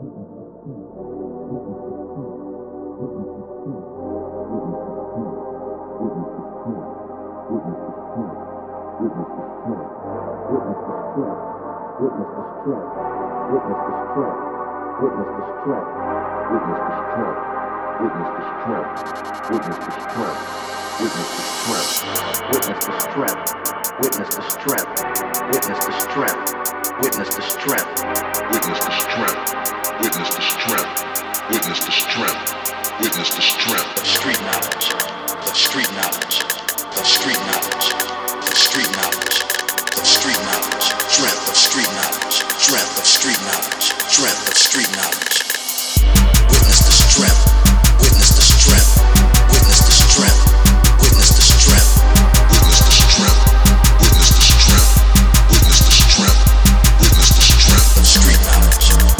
witness the strength, witness the strength, witness the strength, witness the strength. Witness the strength. Witness the strength. Witness the strength. Witness the strength. Witness the strength. Of street knowledge. Of street knowledge. Of street knowledge. Of street knowledge. Of street knowledge. Strength of street knowledge. Strength of street knowledge. Strength of street knowledge. Witness the strength. touch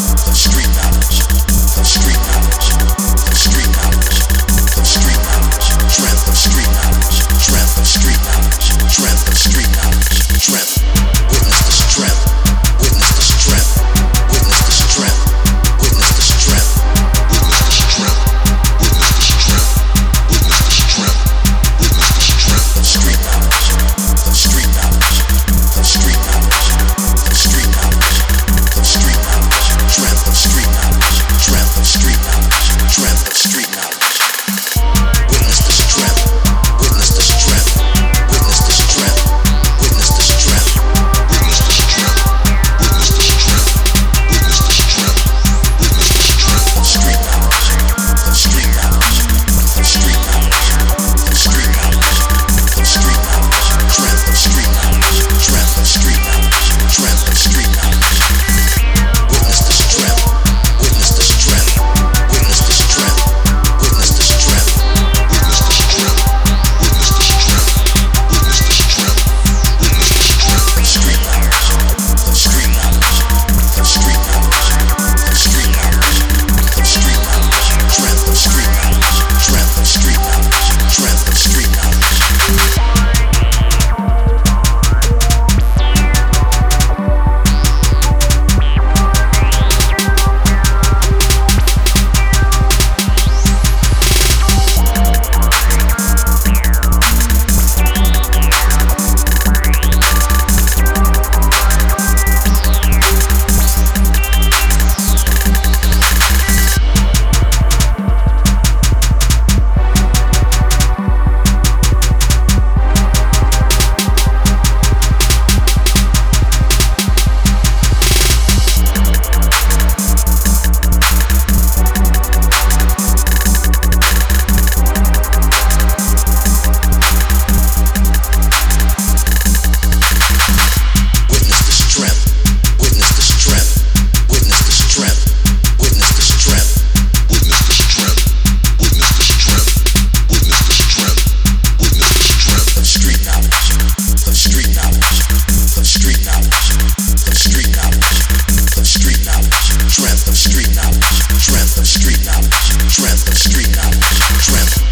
Psychotic Trip.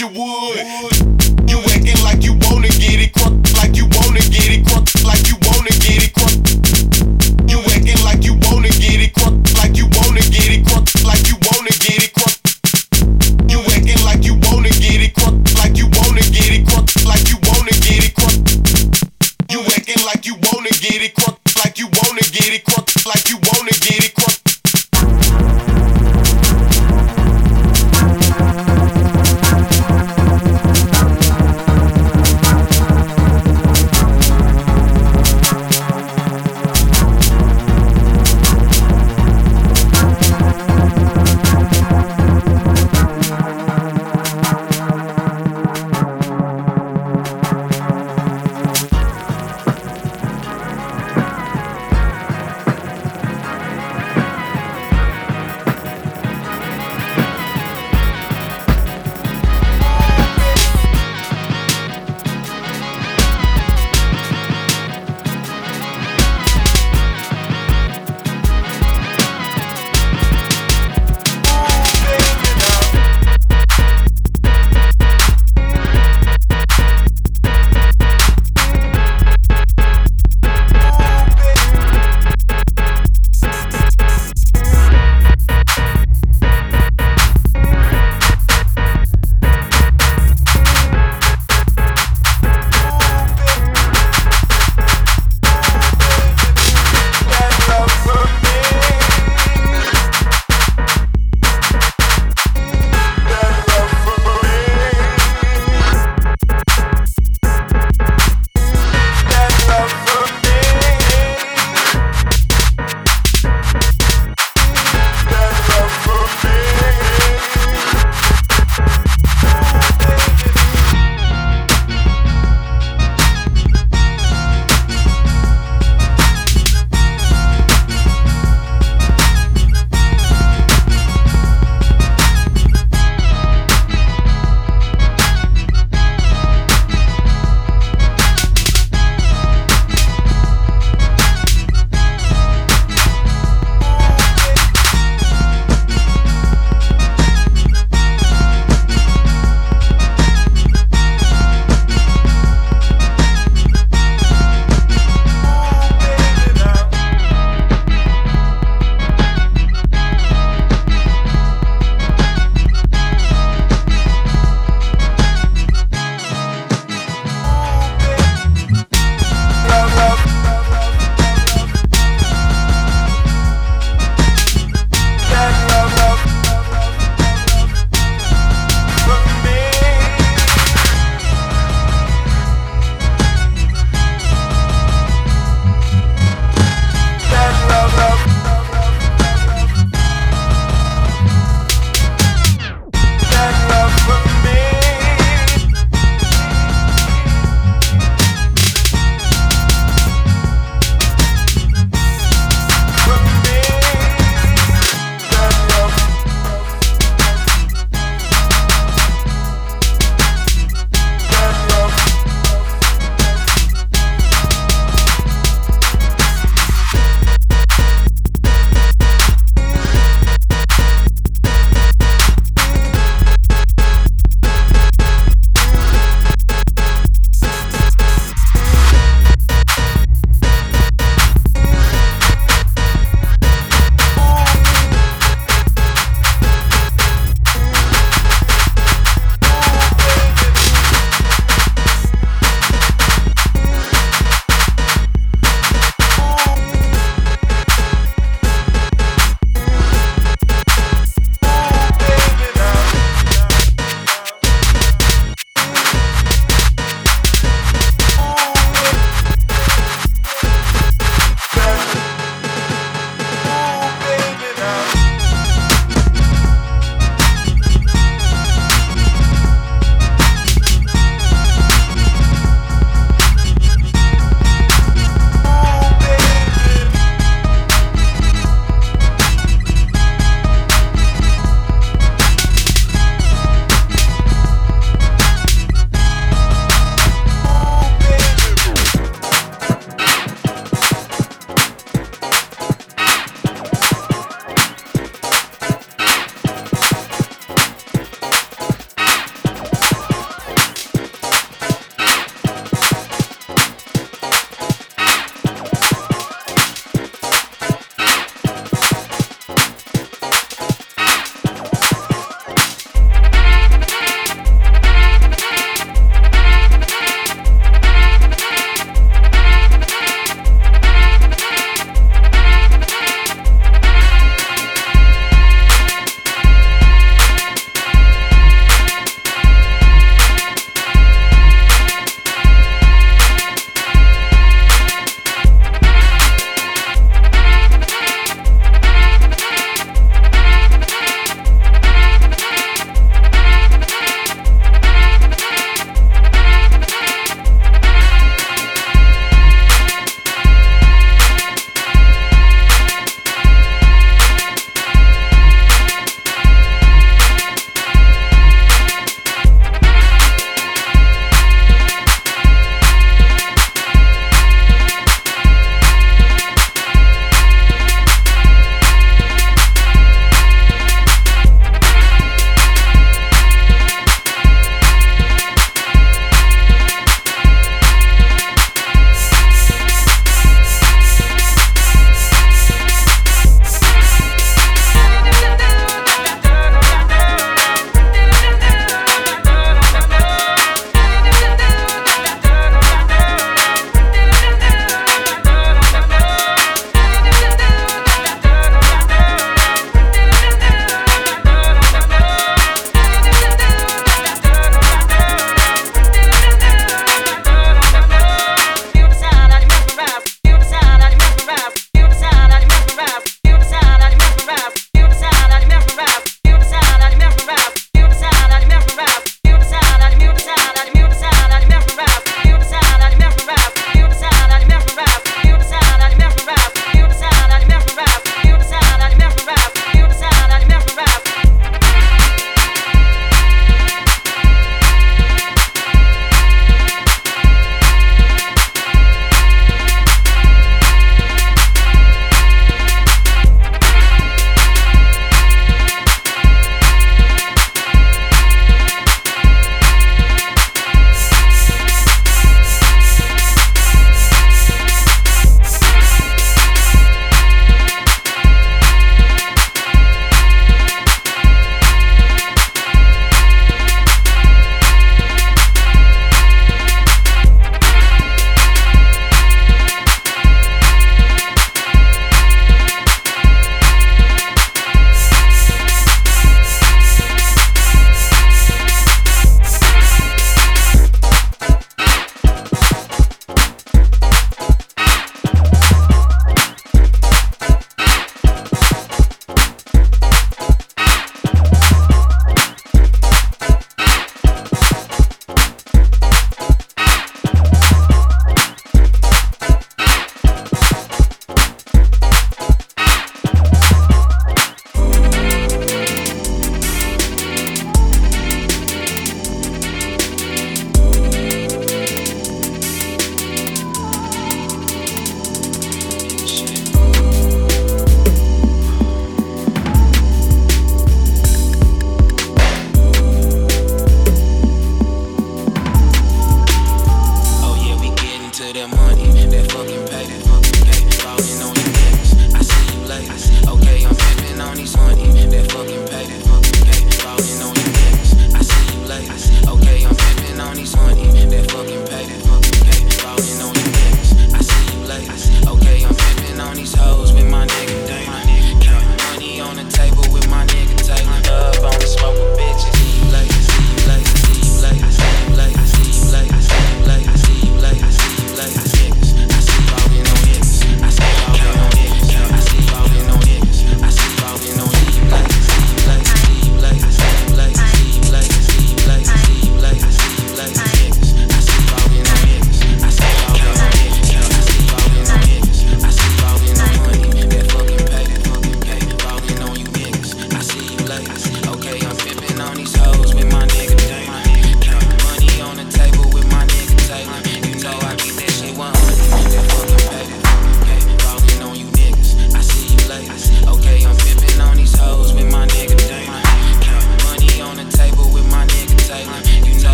You would.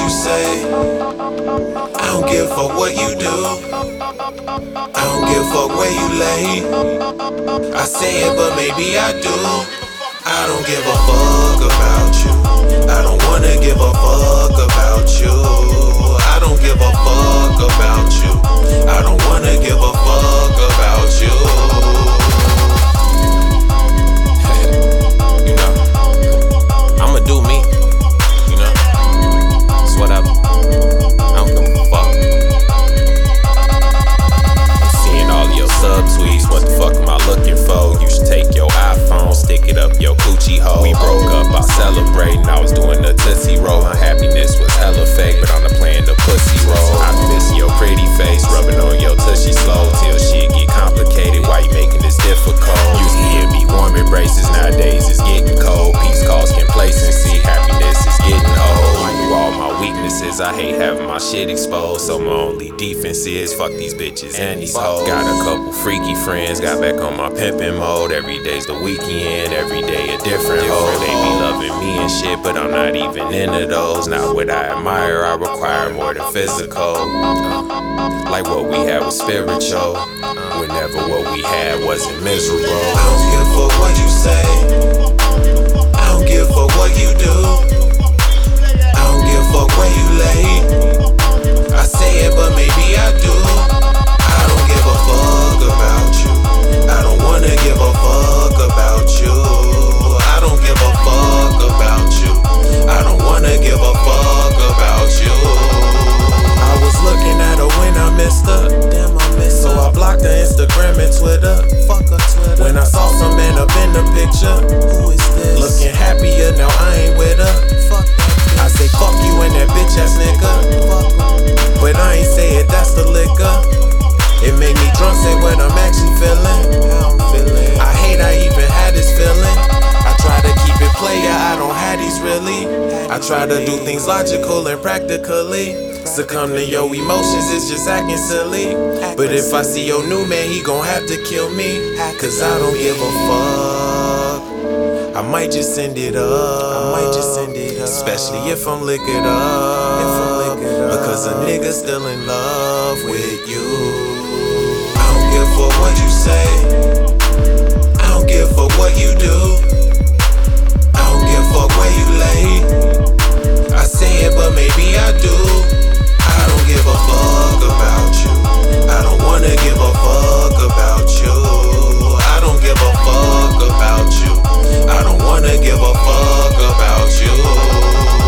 you say. I don't give a fuck what you do. I don't give a fuck where you lay. I say it, but maybe I do. I don't give a fuck about you. I don't wanna give a fuck about you. I don't give a fuck about you. I don't wanna give a fuck about you. you know, I'ma do me. Know, whatever. I don't give a fuck. I'm seeing all your subtweets. What the fuck am I looking for? You should take your stick it up your coochie hole. We broke up, I celebrating. I was doing the Tootsie Roll. My happiness was hella fake, but I'm the playing the pussy roll. I miss your pretty face, rubbing on your tushy slow till shit get complicated. Why you making this difficult? Used to hear me warm embraces, nowadays it's getting cold. Peace calls complacency, happiness is getting old. I knew all my weaknesses, I hate having my shit exposed. So my only defense is fuck these bitches and these hoes. Got a couple freaky friends, got back on my pimping mode. Every day's the weekend, every day a different hoe. They be loving me and shit, but I'm not even into those. Not what I admire, I require more than physical. Like what we had was spiritual. Whenever what we had wasn't miserable. I don't give a fuck what you say. I don't give a fuck what you do. I don't give a fuck where you lay. I say it, but maybe I do. I don't give a fuck about you. I don't wanna give a fuck about you. I don't give a fuck about you. I don't wanna give a fuck about you. I was looking at her when I missed her. Damn, I missed her. So I blocked her Instagram and Twitter. Fuck her Twitter. When I saw some man up in the picture. Who is this? Looking happier now, I ain't with her. Fuck I say fuck you and that bitch ass nigga. But I ain't say it, that's the liquor. It make me drunk, say what I'm actually feeling. I hate I even had this feeling. I try to keep it player, I don't have these really. I try to do things logical and practically. Succumb to your emotions, it's just acting silly. But if I see your new man, he gon' have to kill me. Cause I don't give a fuck. I might just send it up. I might just send it up. Especially if I'm liquored up. If I'm liquored up. Because a nigga still in love with you. I don't give a fuck what you say. I don't give a fuck what you do. I don't give a fuck where you lay. I say it, but maybe I do. I don't give a fuck about you. I don't wanna give a fuck about you. I don't give a fuck about you. I don't wanna give a fuck about you.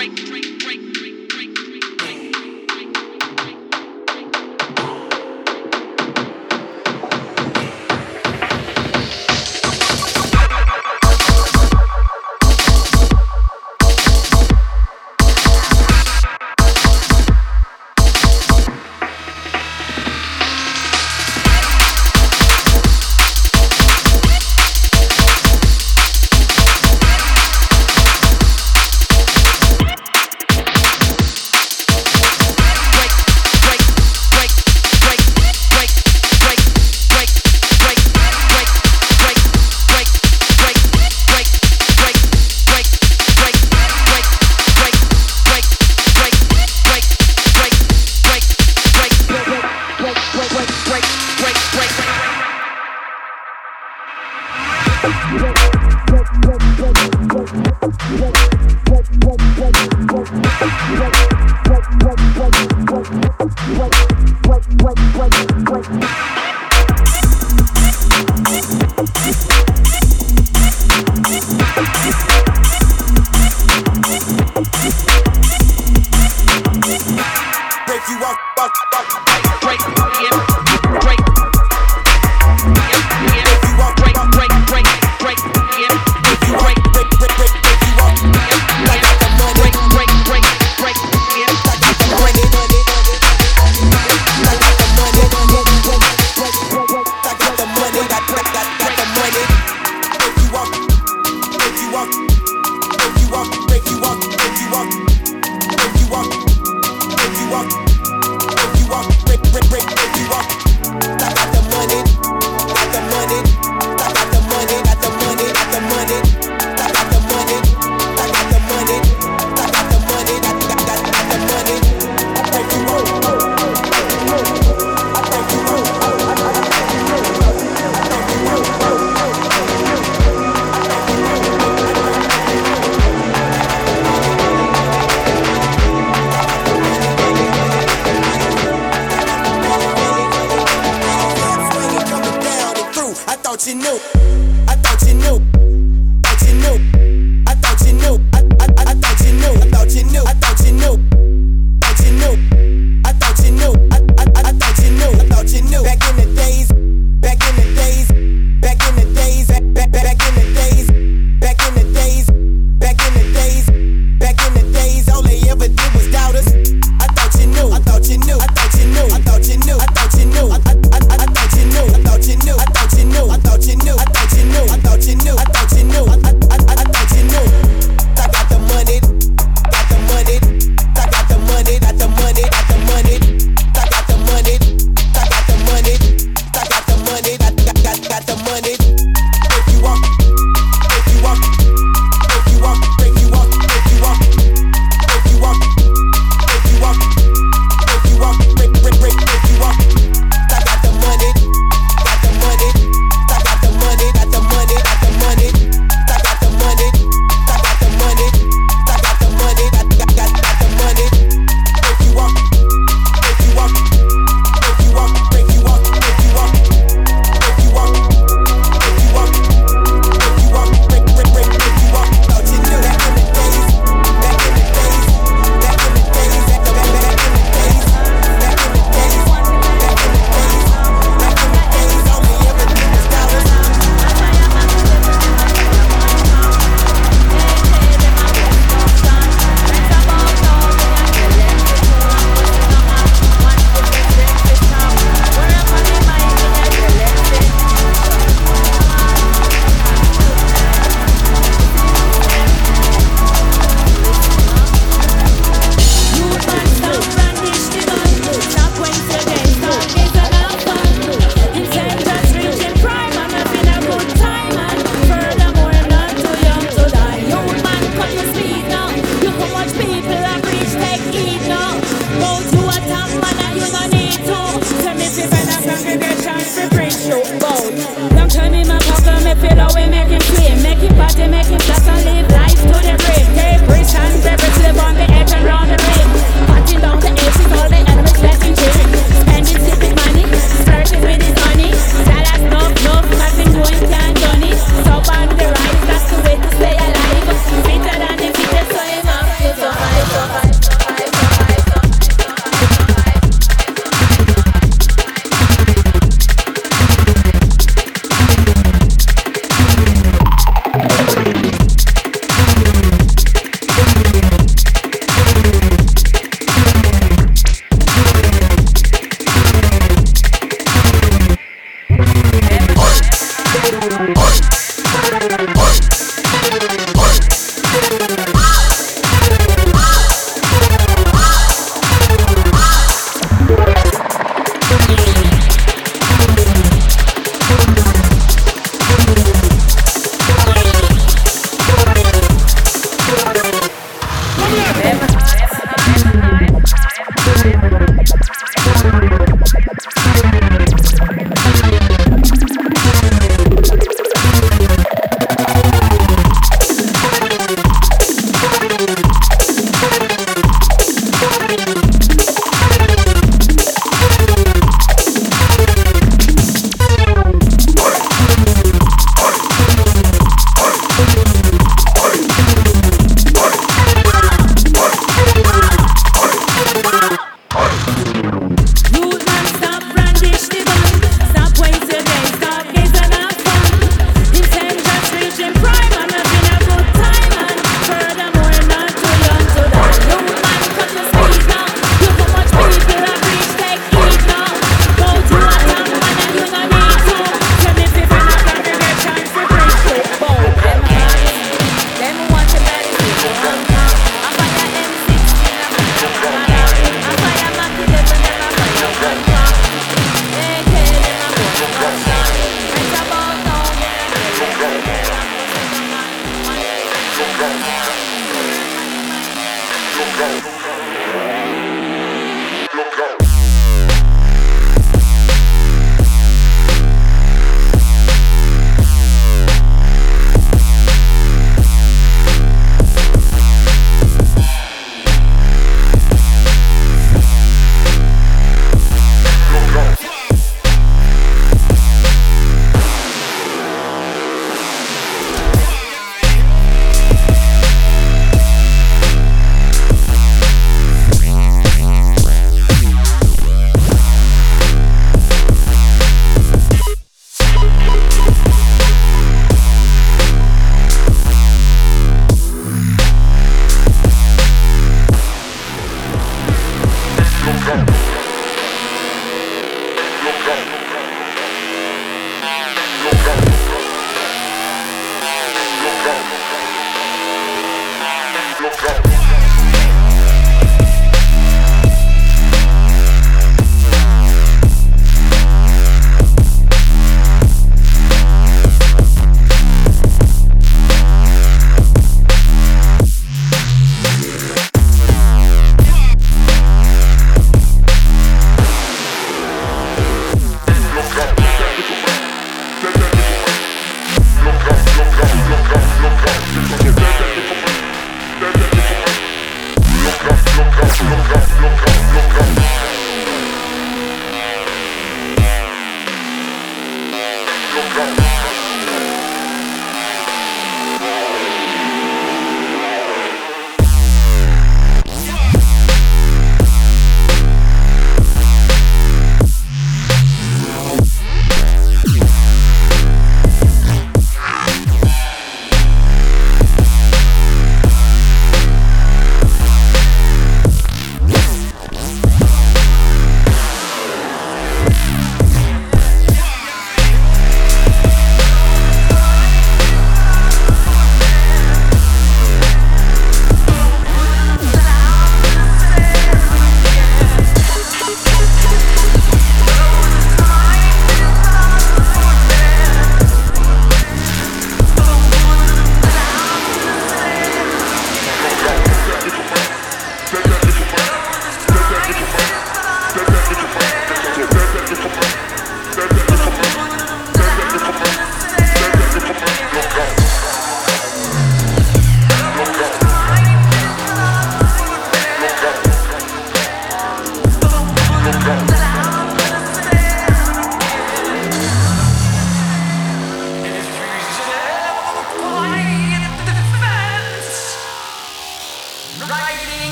break, break, break.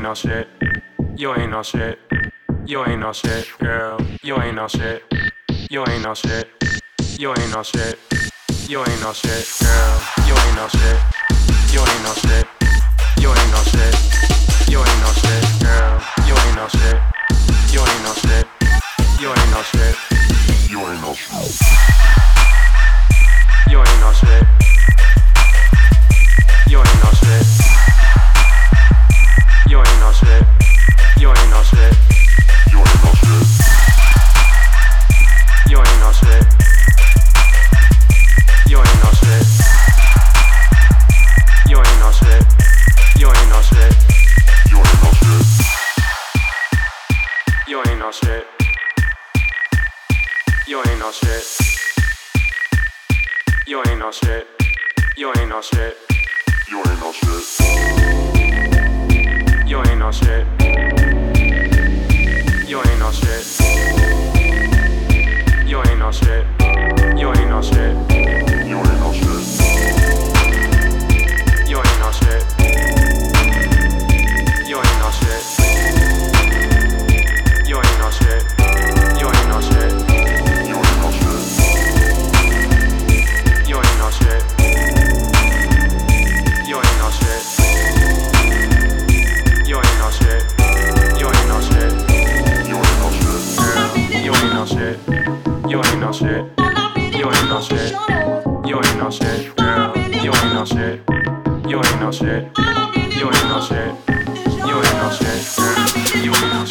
Ain't no shit. You ain't no shit. You ain't no shit. Girl, you ain't no shit. You ain't no shit. You ain't no shit. You ain't no shit. Girl, you ain't no shit. You ain't no shit. You ain't no shit. You ain't no shit. Girl, you ain't no shit. You ain't no shit. You ain't no shit. You ain't no shit. You ain't no shit. You ain't no shit. You ain't no shit. You ain't not said, you're in a sit, you ain't not said, you're in a sick, you ain't not said, you ain't no shit. You ain't no shit. You ain't no shit. You ain't no shit. You ain't no shit. You ain't no shit. Shit. You ain't no shit. You ain't no shit. You ain't no shit. You ain't no shit. You ain't no shit. You ain't no shit. You ain't no shit.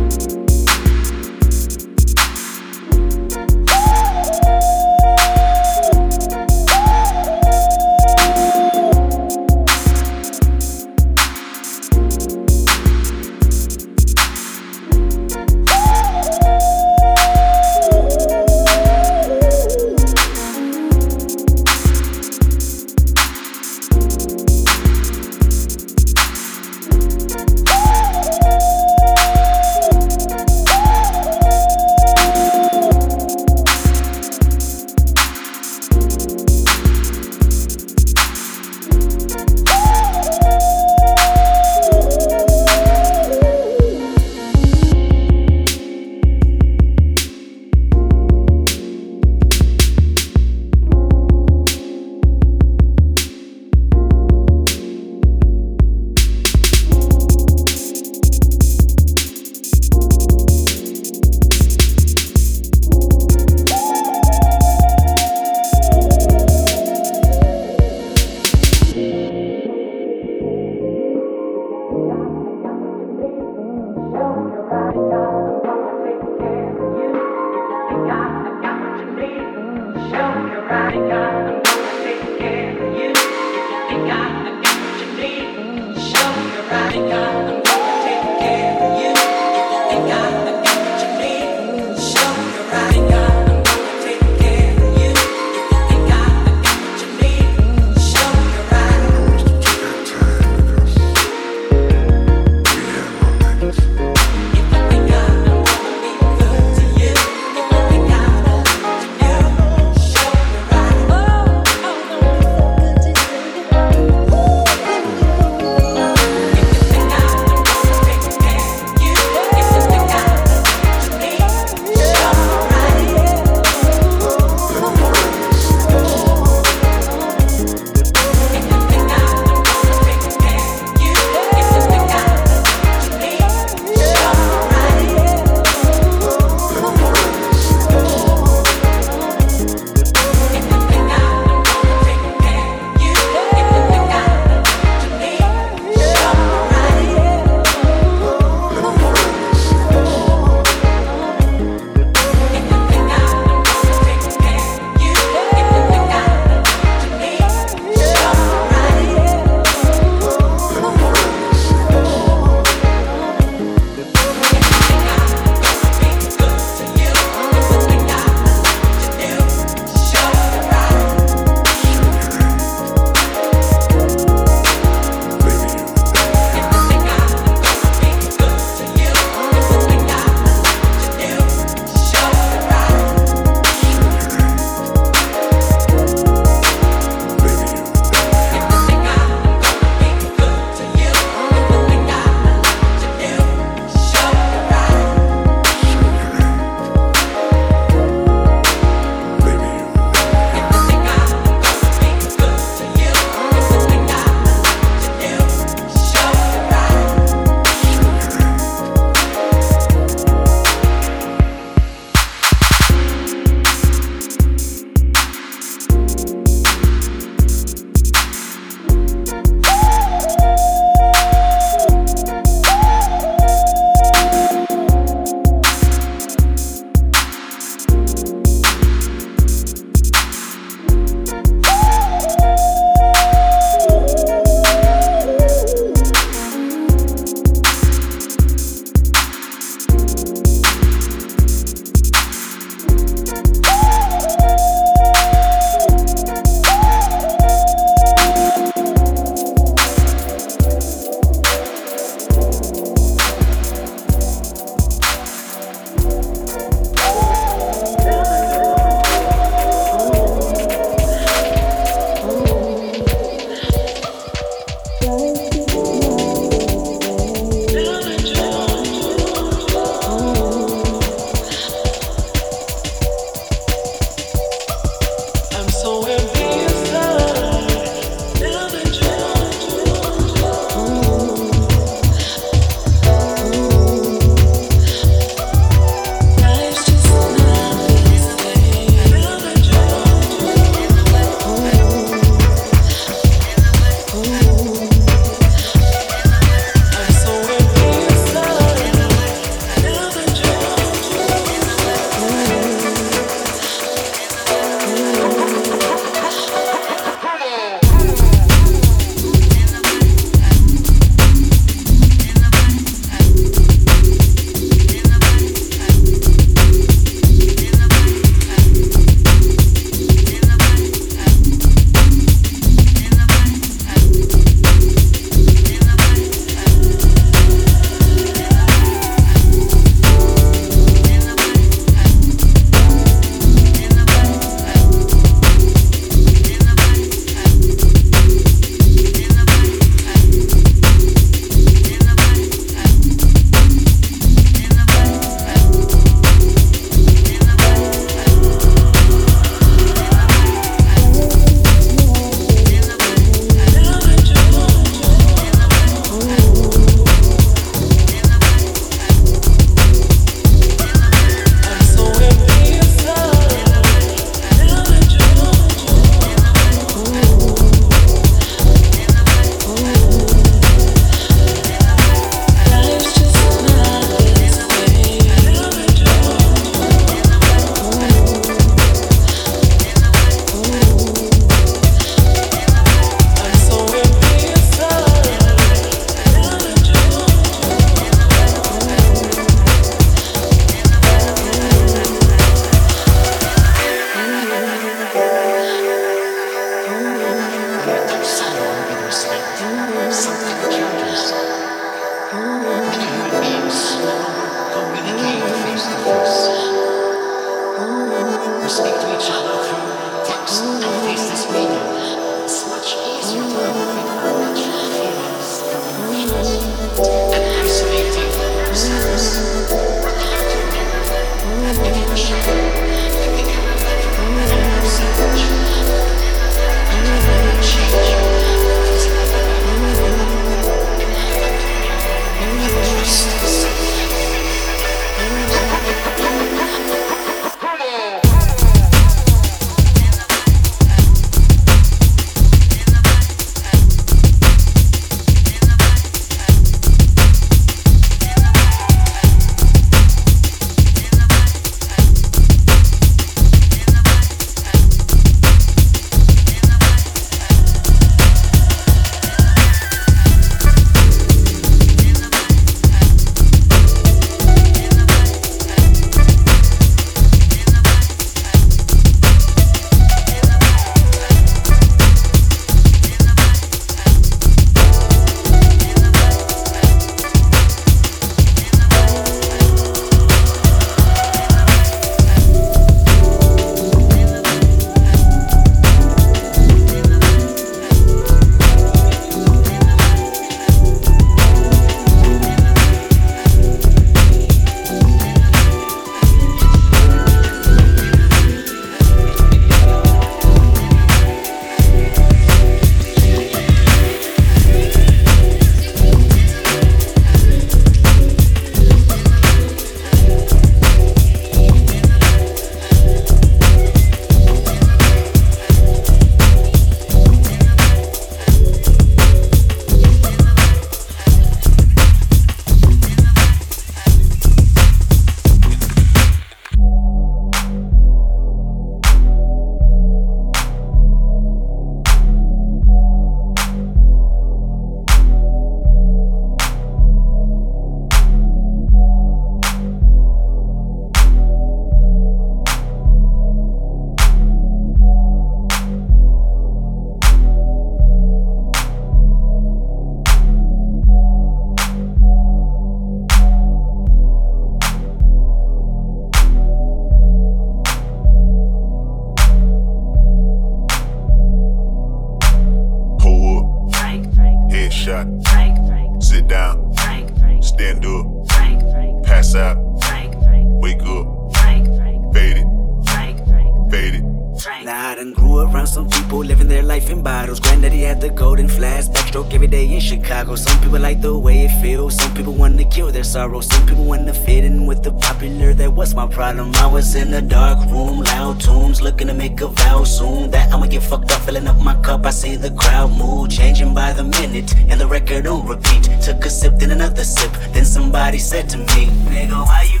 Sorrow. Some people like the way it feels. Some people wanna kill their sorrows. Some people wanna fit in with the popular. That was my problem. I was in a dark room, loud tunes, looking to make a vow soon. That I'ma get fucked up, filling up my cup. I see the crowd mood changing by the minute, and the record on repeat. Took a sip, then another sip. Then somebody said to me, Nigga, why you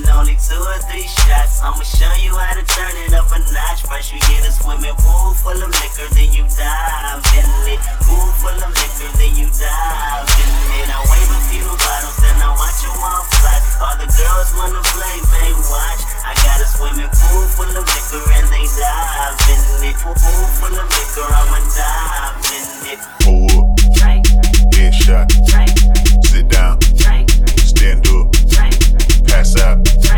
babysitting? Only two or three shots. I'ma show you how to turn it up a notch. First you get a swimming pool full of liquor, then you dive in it. Pool full of liquor, then you dive in it. I wave a few bottles then I watch you all flat. All the girls wanna play, they watch. I got a swimming pool full of liquor and they dive in it. Pool full of liquor, I'ma dive in it. Pull up, headshot, sit down, stand up, pass out,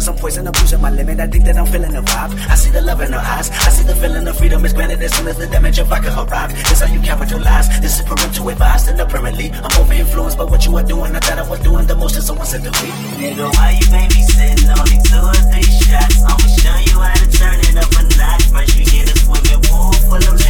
some poison abuse at my limit. I think that I'm feeling the vibe. I see the love in her eyes. I see the feeling of freedom is granted as soon as the damage of vodka arrive. This how you capitalize. This is parental advice, and apparently I'm over influenced by what you are doing. I thought I was doing the most, and someone said to me, Nigga, why you babysitting? Only two or three shots. I'ma show you how to turn it up a notch. First you get a swimming pool full of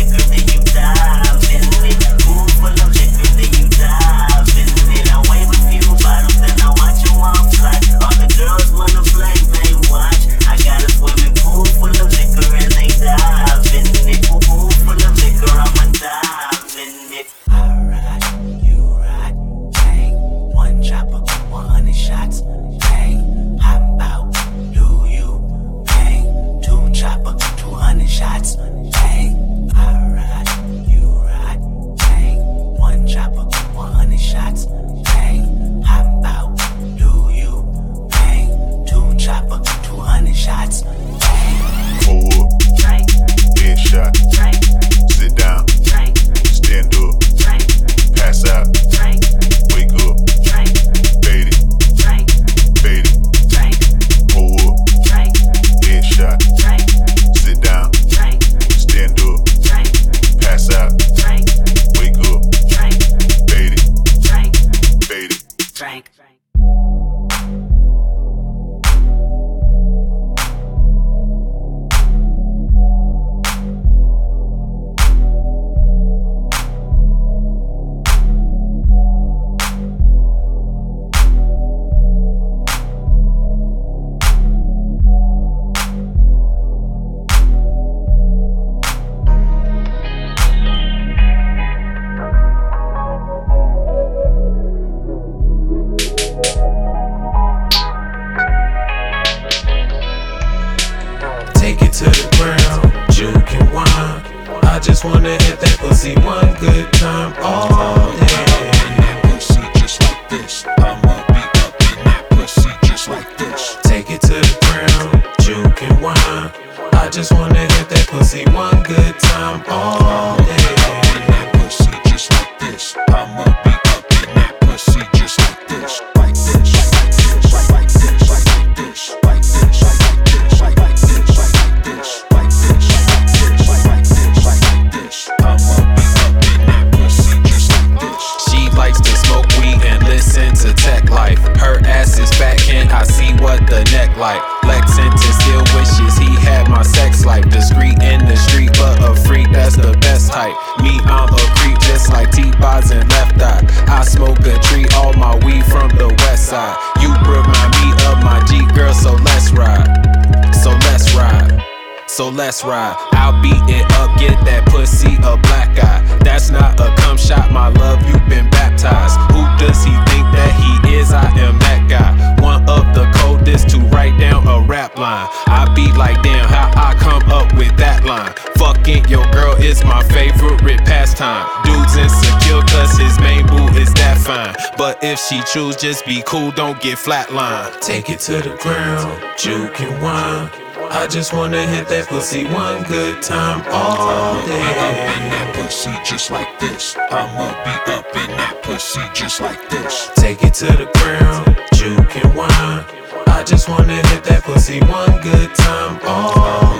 cool, don't get flatlined. Take it to the ground, juke and wine. I just wanna hit that pussy one good time all day. I'm up in that pussy just like this. I'ma be up in that pussy just like this. Take it to the ground, juke and wine. I just wanna hit that pussy one good time all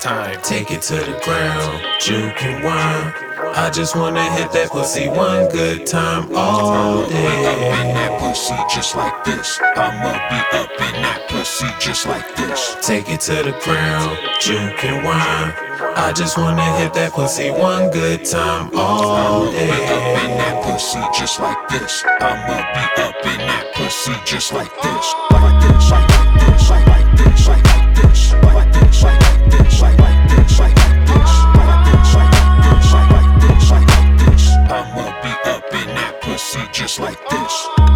time. Take it to the ground, juke and wine. I just wanna hit that pussy one good time all day. I'm in that pussy just like this. I'ma be up in that pussy just like this. Take it to the ground, juke and wine. I just wanna hit that pussy one good time all day. I'm up in that pussy just like this. I'ma be up in that pussy just like this, like this, like this. just like this.